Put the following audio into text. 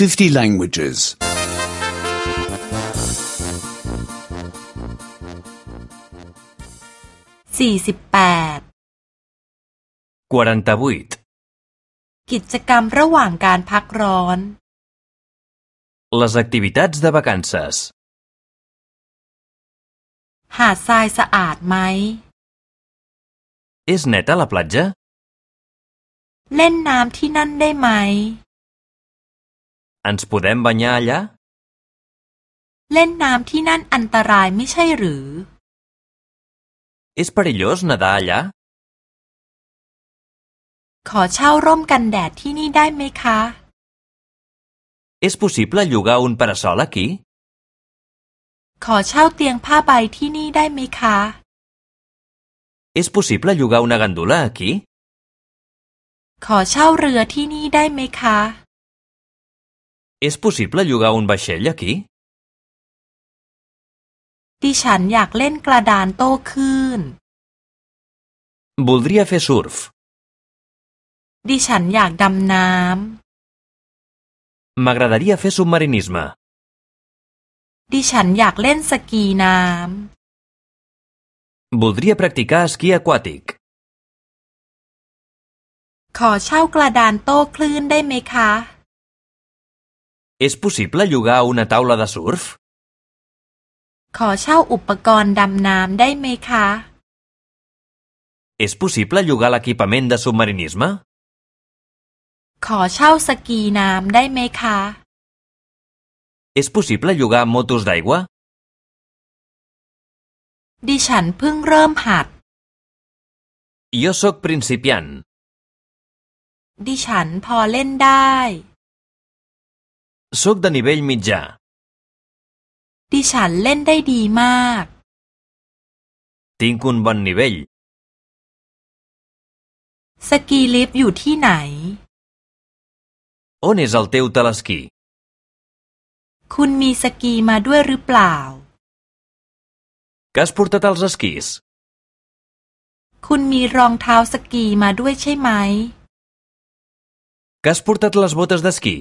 50 languages. 48 48กิจกรรมระหว่างการพักร้อน Les activitats de vacances หาดทรายสะอาดไหม És neta la platja? เล่นน้ำที่นั่นได้ไหม Ens podem banyar allà? เล่นน้ำที่นั่นอันตรายไม่ใช่หรือ És perillós nedar allà? ขอเช่าร่มกันแดดที่นี่ได้ไหมคะ És possible llogar un parasol aquí? ขอเช่าเตียงผ้าใบที่นี่ได้ไหมคะ És possible llogar una gandula aquí? ขอเช่าเรือที่นี่ได้ไหมคะ És possible llogar un vaixell aquí? ดิฉันอยากเล่นกระดานโต้คลื่น Voldria fer surf. ดิฉันอยากดำน้ำ M'agradaria fer submarinisme. ดิฉันอยากเล่นสกีน้ำ Voldria practicar esquí aquàtic. ขอเช่ากระดานโต้คลื่นได้ไหมคะ És possible llogar una taula de surf? ขอเช่าอุปกรณ์ดำน้ำได้ไหมคะ És possible llogar l'equipament de submarinisme? ขอเช่าสกีน้ำได้ไหมคะ És possible llogar motos d'aigua? ดิฉันเพิ่งเริ่มหัด Jo sóc principiant. ดิฉันพอเล่นได้สุกดนิเวลมิจ่าดิฉันเล่นได้ดีมากติงคุณบนนิเวลสกีลิฟต์อยู่ที่ไหนโอเนซัลเตอุตาลสกีคุณมีสกีมาด้วยหรือเปล่าก็สปูร์ตตัลสกีสคุณมีรองเท้าสกีมาด้วยใช่ไหมก็สปูร์ตตัลสบอตสเดสกี